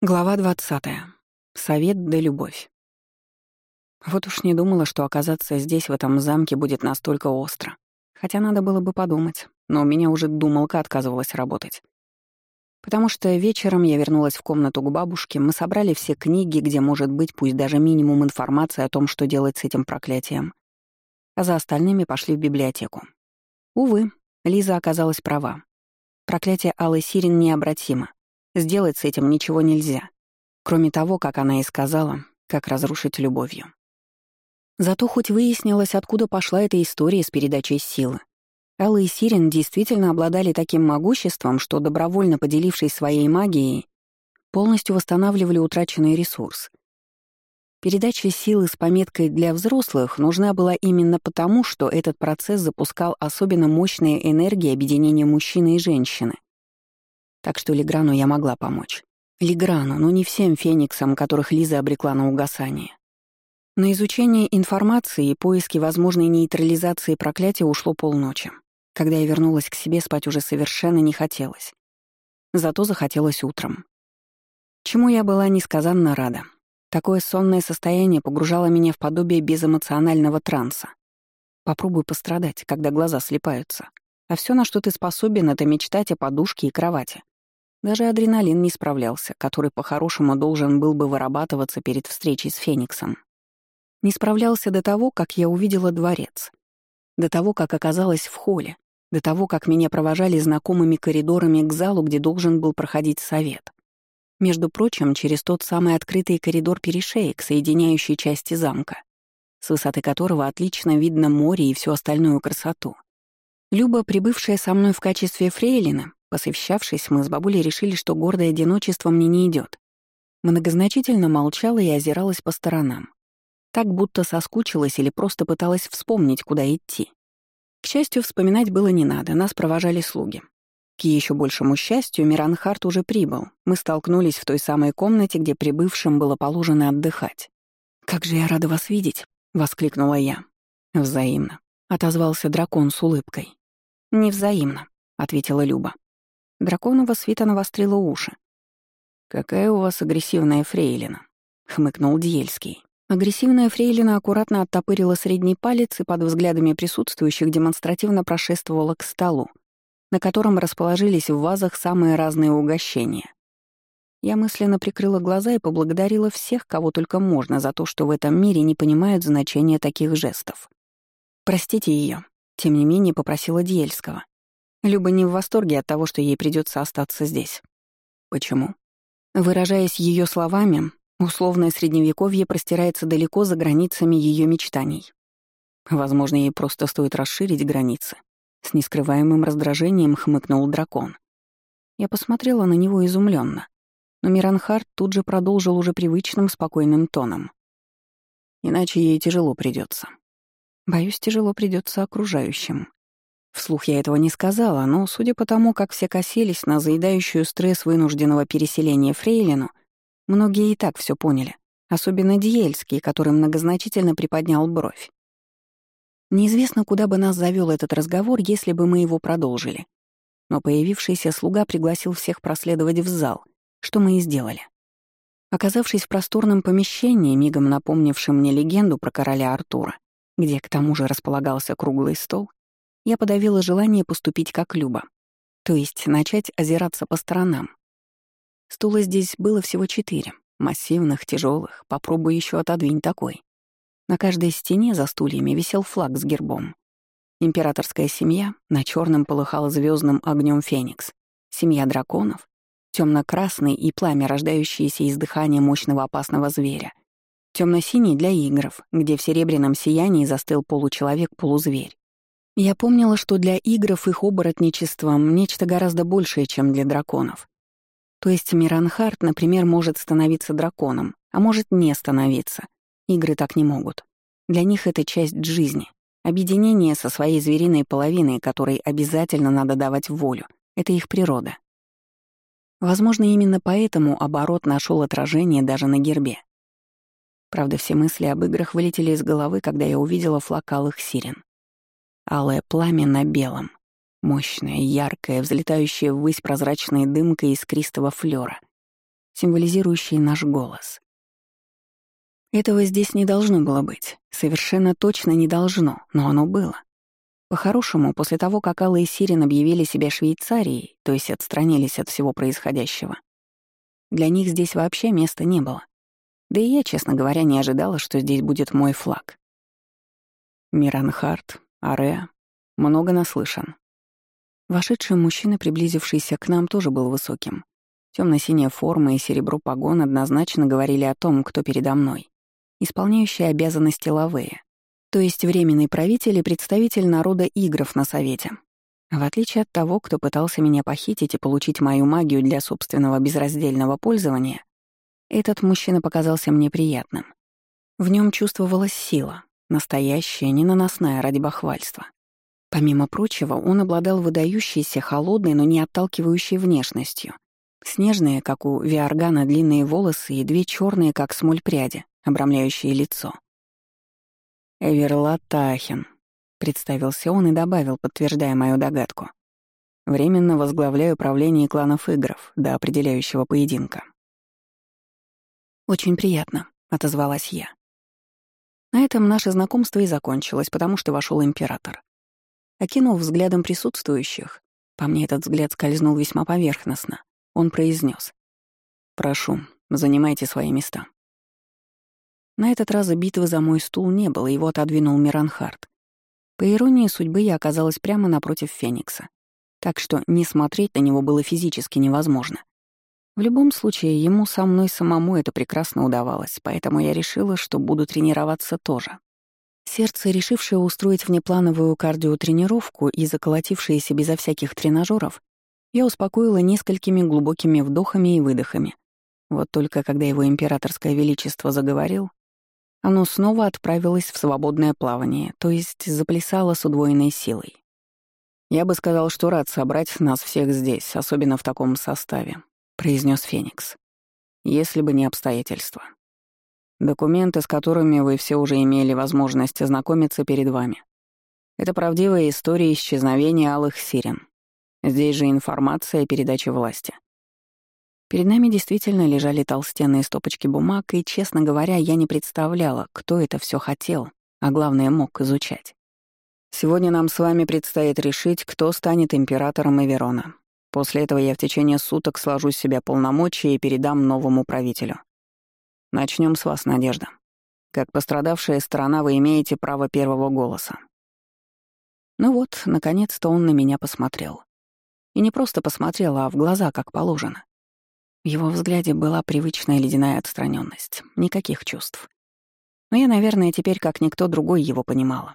Глава 20. Совет да любовь. Вот уж не думала, что оказаться здесь, в этом замке, будет настолько остро. Хотя надо было бы подумать, но у меня уже думалка отказывалась работать. Потому что вечером я вернулась в комнату к бабушке, мы собрали все книги, где может быть пусть даже минимум информации о том, что делать с этим проклятием. А за остальными пошли в библиотеку. Увы, Лиза оказалась права. Проклятие Аллы Сирин необратимо. Сделать с этим ничего нельзя, кроме того, как она и сказала, как разрушить любовью. Зато хоть выяснилось, откуда пошла эта история с передачей силы. Алла и Сирен действительно обладали таким могуществом, что, добровольно поделившись своей магией, полностью восстанавливали утраченный ресурс. Передача силы с пометкой «для взрослых» нужна была именно потому, что этот процесс запускал особенно мощные энергии объединения мужчины и женщины, так что Леграну я могла помочь. Леграну, но не всем фениксам, которых Лиза обрекла на угасание. На изучение информации и поиски возможной нейтрализации проклятия ушло полночи. Когда я вернулась к себе, спать уже совершенно не хотелось. Зато захотелось утром. Чему я была несказанно рада. Такое сонное состояние погружало меня в подобие безэмоционального транса. Попробуй пострадать, когда глаза слепаются. А все, на что ты способен, это мечтать о подушке и кровати. Даже адреналин не справлялся, который по-хорошему должен был бы вырабатываться перед встречей с Фениксом. Не справлялся до того, как я увидела дворец. До того, как оказалась в холле. До того, как меня провожали знакомыми коридорами к залу, где должен был проходить совет. Между прочим, через тот самый открытый коридор перешеек, соединяющий части замка, с высоты которого отлично видно море и всю остальную красоту. Люба, прибывшая со мной в качестве фрейлина, Посовещавшись, мы с бабулей решили, что гордое одиночество мне не идет. Многозначительно молчала и озиралась по сторонам. Так будто соскучилась или просто пыталась вспомнить, куда идти. К счастью, вспоминать было не надо, нас провожали слуги. К еще большему счастью, Миранхарт уже прибыл. Мы столкнулись в той самой комнате, где прибывшим было положено отдыхать. «Как же я рада вас видеть!» — воскликнула я. «Взаимно», — отозвался дракон с улыбкой. «Невзаимно», — ответила Люба. Драконова свита навострила уши. «Какая у вас агрессивная фрейлина», — хмыкнул Дьельский. Агрессивная фрейлина аккуратно оттопырила средний палец и под взглядами присутствующих демонстративно прошествовала к столу, на котором расположились в вазах самые разные угощения. Я мысленно прикрыла глаза и поблагодарила всех, кого только можно, за то, что в этом мире не понимают значения таких жестов. «Простите ее, тем не менее попросила Дьельского. Люба не в восторге от того, что ей придется остаться здесь. Почему? Выражаясь ее словами, условное средневековье простирается далеко за границами ее мечтаний. Возможно, ей просто стоит расширить границы. С нескрываемым раздражением хмыкнул дракон. Я посмотрела на него изумленно, но Миранхард тут же продолжил уже привычным спокойным тоном. Иначе ей тяжело придется. Боюсь, тяжело придется окружающим. Вслух я этого не сказала, но, судя по тому, как все косились на заедающую стресс вынужденного переселения Фрейлину, многие и так все поняли, особенно Диельский, который многозначительно приподнял бровь. Неизвестно, куда бы нас завел этот разговор, если бы мы его продолжили. Но появившийся слуга пригласил всех проследовать в зал, что мы и сделали. Оказавшись в просторном помещении, мигом напомнившем мне легенду про короля Артура, где к тому же располагался круглый стол, я подавила желание поступить как Люба, то есть начать озираться по сторонам. Стула здесь было всего четыре, массивных, тяжелых. попробуй еще отодвинь такой. На каждой стене за стульями висел флаг с гербом. Императорская семья, на черном полыхал звездным огнем феникс. Семья драконов, темно-красный и пламя, рождающееся из дыхания мощного опасного зверя. Темно-синий для игров, где в серебряном сиянии застыл получеловек-полузверь. Я помнила, что для игров их оборотничеством нечто гораздо большее, чем для драконов. То есть Миранхарт, например, может становиться драконом, а может не становиться. Игры так не могут. Для них это часть жизни, объединение со своей звериной половиной, которой обязательно надо давать волю. Это их природа. Возможно, именно поэтому оборот нашел отражение даже на гербе. Правда, все мысли об играх вылетели из головы, когда я увидела флаг алых сирен. Алое пламя на белом. Мощное, яркое, взлетающее ввысь прозрачной дымкой искристого флёра. символизирующий наш голос. Этого здесь не должно было быть. Совершенно точно не должно, но оно было. По-хорошему, после того, как Алла и Сирин объявили себя Швейцарией, то есть отстранились от всего происходящего, для них здесь вообще места не было. Да и я, честно говоря, не ожидала, что здесь будет мой флаг. Миранхарт, Ареа, много наслышан. Вошедший мужчина, приблизившийся к нам, тоже был высоким. Темно-синяя форма и серебро погон однозначно говорили о том, кто передо мной исполняющий обязанности Лавея, то есть временный правитель и представитель народа игров на Совете. В отличие от того, кто пытался меня похитить и получить мою магию для собственного безраздельного пользования, этот мужчина показался мне приятным. В нем чувствовалась сила, настоящая, ненаносная ради бахвальства. Помимо прочего, он обладал выдающейся, холодной, но не отталкивающей внешностью. Снежные, как у Виаргана, длинные волосы и две черные, как смоль пряди, обрамляющие лицо. «Эверлат Тахин», — представился он и добавил, подтверждая мою догадку. «Временно возглавляю правление кланов игров до определяющего поединка». «Очень приятно», — отозвалась я. На этом наше знакомство и закончилось, потому что вошел император. Окинув взглядом присутствующих, по мне этот взгляд скользнул весьма поверхностно, он произнес: «Прошу, занимайте свои места». На этот раз битвы за мой стул не было, его отодвинул Миранхард. По иронии судьбы я оказалась прямо напротив Феникса. Так что не смотреть на него было физически невозможно. В любом случае, ему со мной самому это прекрасно удавалось, поэтому я решила, что буду тренироваться тоже. Сердце, решившее устроить внеплановую кардиотренировку и заколотившееся безо всяких тренажеров, я успокоила несколькими глубокими вдохами и выдохами. Вот только когда его императорское величество заговорил, оно снова отправилось в свободное плавание, то есть заплясало с удвоенной силой. «Я бы сказал, что рад собрать нас всех здесь, особенно в таком составе», — произнес Феникс. «Если бы не обстоятельства. Документы, с которыми вы все уже имели возможность ознакомиться перед вами. Это правдивая история исчезновения алых сирен. Здесь же информация о передаче власти. Перед нами действительно лежали толстенные стопочки бумаг, и, честно говоря, я не представляла, кто это все хотел, а главное, мог изучать. Сегодня нам с вами предстоит решить, кто станет императором Эверона. После этого я в течение суток сложу с себя полномочия и передам новому правителю. Начнем с вас, Надежда. Как пострадавшая сторона вы имеете право первого голоса. Ну вот, наконец-то он на меня посмотрел. И не просто посмотрел, а в глаза, как положено. В его взгляде была привычная ледяная отстраненность, никаких чувств. Но я, наверное, теперь как никто другой его понимала.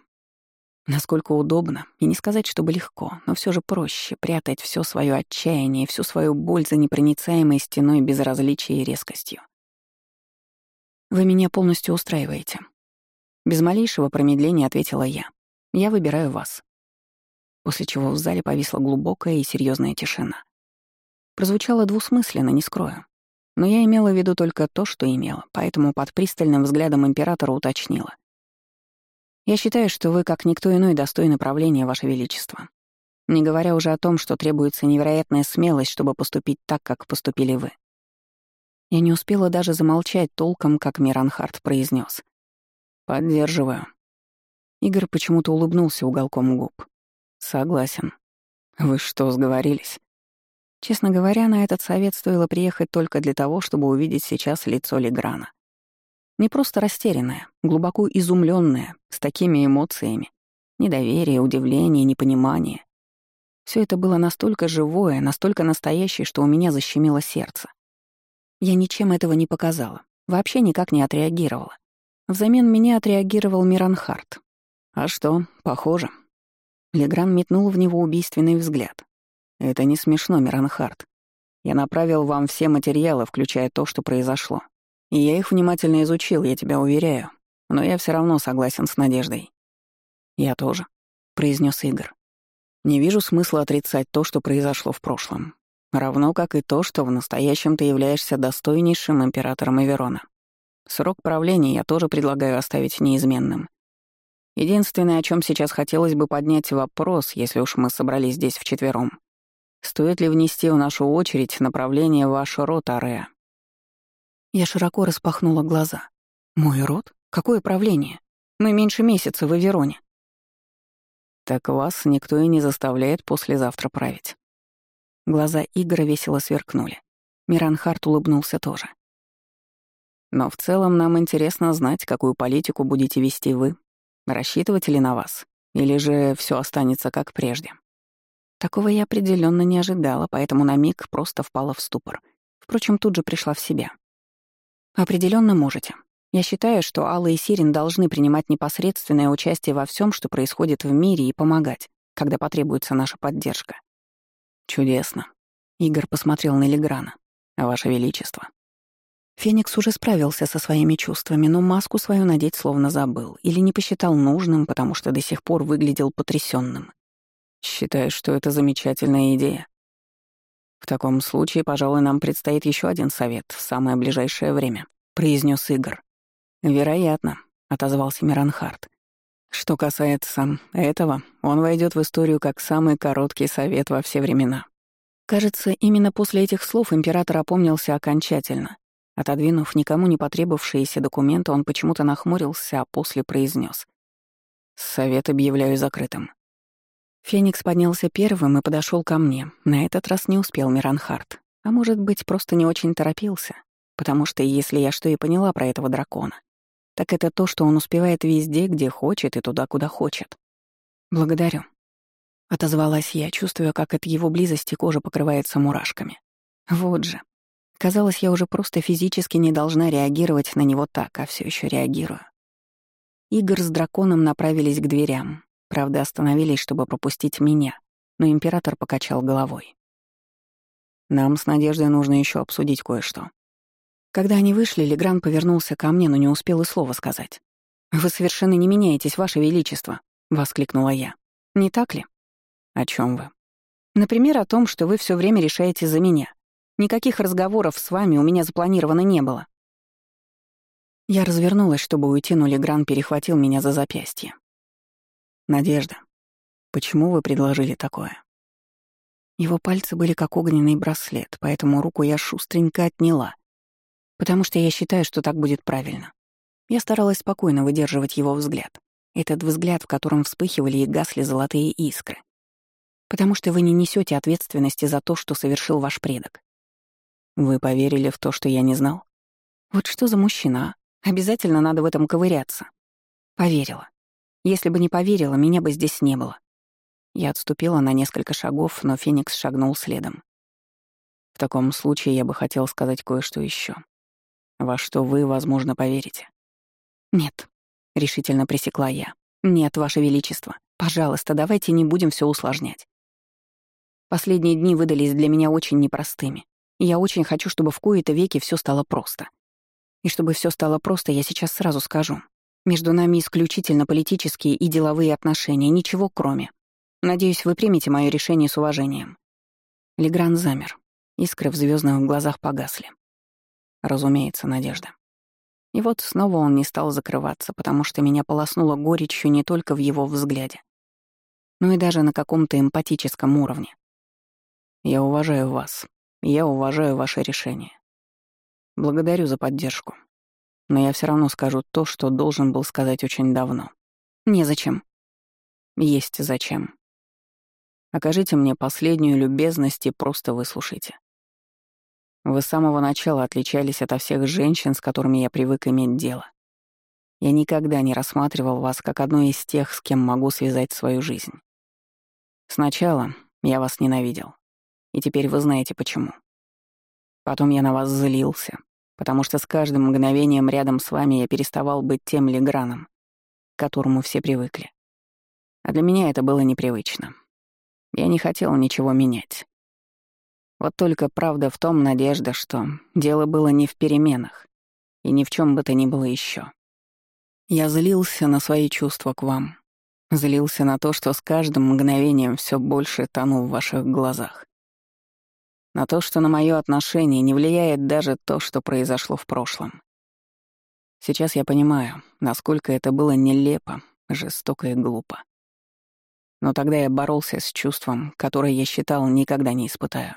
Насколько удобно, и не сказать, чтобы легко, но все же проще прятать все свое отчаяние, всю свою боль за непроницаемой стеной безразличия и резкостью. «Вы меня полностью устраиваете». Без малейшего промедления ответила я. «Я выбираю вас». После чего в зале повисла глубокая и серьезная тишина. Прозвучало двусмысленно, не скрою. Но я имела в виду только то, что имела, поэтому под пристальным взглядом императора уточнила. «Я считаю, что вы, как никто иной, достойны правления, Ваше Величество. Не говоря уже о том, что требуется невероятная смелость, чтобы поступить так, как поступили вы». Я не успела даже замолчать толком, как Миранхард произнес. «Поддерживаю». Игорь почему-то улыбнулся уголком губ. «Согласен. Вы что, сговорились?» Честно говоря, на этот совет стоило приехать только для того, чтобы увидеть сейчас лицо Леграна. Не просто растерянное, глубоко изумленное, с такими эмоциями. Недоверие, удивление, непонимание. Все это было настолько живое, настолько настоящее, что у меня защемило сердце. Я ничем этого не показала, вообще никак не отреагировала. Взамен меня отреагировал Миранхарт. А что, похоже. Легран метнул в него убийственный взгляд. Это не смешно, Миранхард. Я направил вам все материалы, включая то, что произошло. И я их внимательно изучил, я тебя уверяю. Но я все равно согласен с Надеждой. Я тоже, произнес Игорь. Не вижу смысла отрицать то, что произошло в прошлом. Равно как и то, что в настоящем ты являешься достойнейшим императором Эверона. Срок правления я тоже предлагаю оставить неизменным. Единственное, о чем сейчас хотелось бы поднять вопрос, если уж мы собрались здесь вчетвером, Стоит ли внести в нашу очередь направление ваш род, Ареа? Я широко распахнула глаза. Мой род? Какое правление? Мы меньше месяца в Авероне. Так вас никто и не заставляет послезавтра править. Глаза Игоря весело сверкнули. Миранхарт улыбнулся тоже. Но в целом нам интересно знать, какую политику будете вести вы. Рассчитывать ли на вас? Или же все останется как прежде? Такого я определенно не ожидала, поэтому на миг просто впала в ступор. Впрочем, тут же пришла в себя. Определенно можете. Я считаю, что Алла и Сирин должны принимать непосредственное участие во всем, что происходит в мире, и помогать, когда потребуется наша поддержка. Чудесно. Игорь посмотрел на Леграна. Ваше Величество. Феникс уже справился со своими чувствами, но маску свою надеть словно забыл или не посчитал нужным, потому что до сих пор выглядел потрясенным. Считаю, что это замечательная идея. В таком случае, пожалуй, нам предстоит еще один совет в самое ближайшее время, произнес Игорь. Вероятно, отозвался Миранхард. Что касается этого, он войдет в историю как самый короткий совет во все времена. Кажется, именно после этих слов император опомнился окончательно. Отодвинув никому не потребовавшиеся документы, он почему-то нахмурился, а после произнес: «Совет объявляю закрытым». Феникс поднялся первым и подошел ко мне. На этот раз не успел Миранхард. А может быть, просто не очень торопился. Потому что если я что и поняла про этого дракона, так это то, что он успевает везде, где хочет и туда, куда хочет. «Благодарю», — отозвалась я, чувствуя, как от его близости кожа покрывается мурашками. Вот же. Казалось, я уже просто физически не должна реагировать на него так, а все еще реагирую. Игорь с драконом направились к дверям, Правда, остановились, чтобы пропустить меня, но император покачал головой. «Нам с Надеждой нужно еще обсудить кое-что». Когда они вышли, Легран повернулся ко мне, но не успел и слова сказать. «Вы совершенно не меняетесь, Ваше Величество», — воскликнула я. «Не так ли?» «О чем вы?» «Например, о том, что вы все время решаете за меня. Никаких разговоров с вами у меня запланировано не было». Я развернулась, чтобы уйти, но Легран перехватил меня за запястье. «Надежда, почему вы предложили такое?» Его пальцы были как огненный браслет, поэтому руку я шустренько отняла, потому что я считаю, что так будет правильно. Я старалась спокойно выдерживать его взгляд, этот взгляд, в котором вспыхивали и гасли золотые искры. Потому что вы не несете ответственности за то, что совершил ваш предок. Вы поверили в то, что я не знал? Вот что за мужчина, а? Обязательно надо в этом ковыряться. Поверила. Если бы не поверила, меня бы здесь не было. Я отступила на несколько шагов, но Феникс шагнул следом. В таком случае я бы хотел сказать кое-что еще, во что вы, возможно, поверите. Нет, решительно пресекла я. Нет, Ваше Величество. Пожалуйста, давайте не будем все усложнять. Последние дни выдались для меня очень непростыми. И я очень хочу, чтобы в кои-то веки все стало просто. И чтобы все стало просто, я сейчас сразу скажу. Между нами исключительно политические и деловые отношения, ничего кроме. Надеюсь, вы примете мое решение с уважением». Легран замер. Искры в звездных глазах погасли. Разумеется, Надежда. И вот снова он не стал закрываться, потому что меня полоснуло горечью не только в его взгляде, но и даже на каком-то эмпатическом уровне. Я уважаю вас. Я уважаю ваше решение. Благодарю за поддержку. Но я все равно скажу то, что должен был сказать очень давно. Незачем. Есть зачем. Окажите мне последнюю любезность и просто выслушайте. Вы с самого начала отличались от всех женщин, с которыми я привык иметь дело. Я никогда не рассматривал вас как одну из тех, с кем могу связать свою жизнь. Сначала я вас ненавидел, и теперь вы знаете почему. Потом я на вас злился, потому что с каждым мгновением рядом с вами я переставал быть тем Леграном, к которому все привыкли. А для меня это было непривычно. Я не хотел ничего менять. Вот только правда в том надежда, что дело было не в переменах и ни в чем бы то ни было еще. Я злился на свои чувства к вам, злился на то, что с каждым мгновением все больше тону в ваших глазах. На то, что на мое отношение не влияет даже то, что произошло в прошлом. Сейчас я понимаю, насколько это было нелепо, жестоко и глупо. Но тогда я боролся с чувством, которое я считал никогда не испытаю.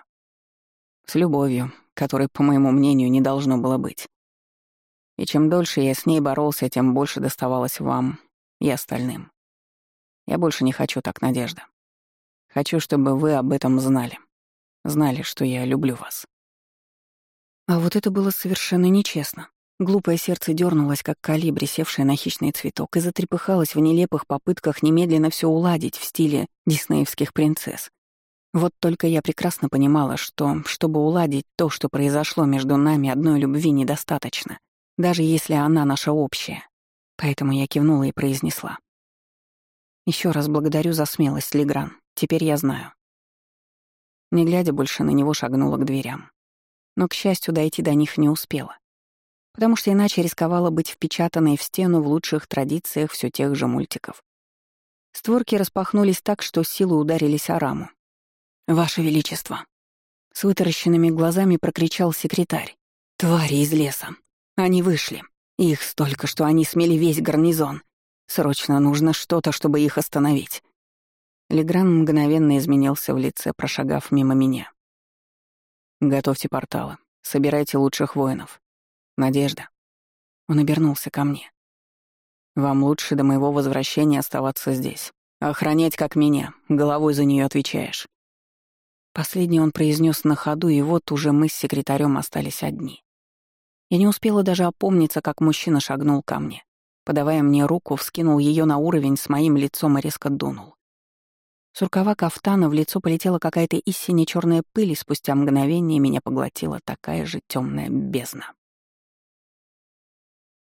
С любовью, которой, по моему мнению, не должно было быть. И чем дольше я с ней боролся, тем больше доставалось вам и остальным. Я больше не хочу так, Надежда. Хочу, чтобы вы об этом знали. Знали, что я люблю вас. А вот это было совершенно нечестно. Глупое сердце дернулось, как калибри, севшее на хищный цветок, и затрепыхалось в нелепых попытках немедленно все уладить в стиле диснеевских принцесс. Вот только я прекрасно понимала, что, чтобы уладить то, что произошло между нами, одной любви недостаточно, даже если она наша общая. Поэтому я кивнула и произнесла. Еще раз благодарю за смелость, Легран. Теперь я знаю. Не глядя больше на него, шагнула к дверям. Но, к счастью, дойти до них не успела потому что иначе рисковала быть впечатанной в стену в лучших традициях все тех же мультиков. Створки распахнулись так, что силы ударились о раму. «Ваше Величество!» С вытаращенными глазами прокричал секретарь. «Твари из леса! Они вышли. Их столько, что они смели весь гарнизон. Срочно нужно что-то, чтобы их остановить». Легран мгновенно изменился в лице, прошагав мимо меня. «Готовьте порталы. Собирайте лучших воинов. Надежда. Он обернулся ко мне. Вам лучше до моего возвращения оставаться здесь. Охранять как меня, головой за нее отвечаешь. Последний он произнес на ходу, и вот уже мы с секретарем остались одни. Я не успела даже опомниться, как мужчина шагнул ко мне. Подавая мне руку, вскинул ее на уровень с моим лицом и резко дунул. С рукава кафтана в лицо полетела какая-то истинно черная пыль, и спустя мгновение меня поглотила такая же темная бездна.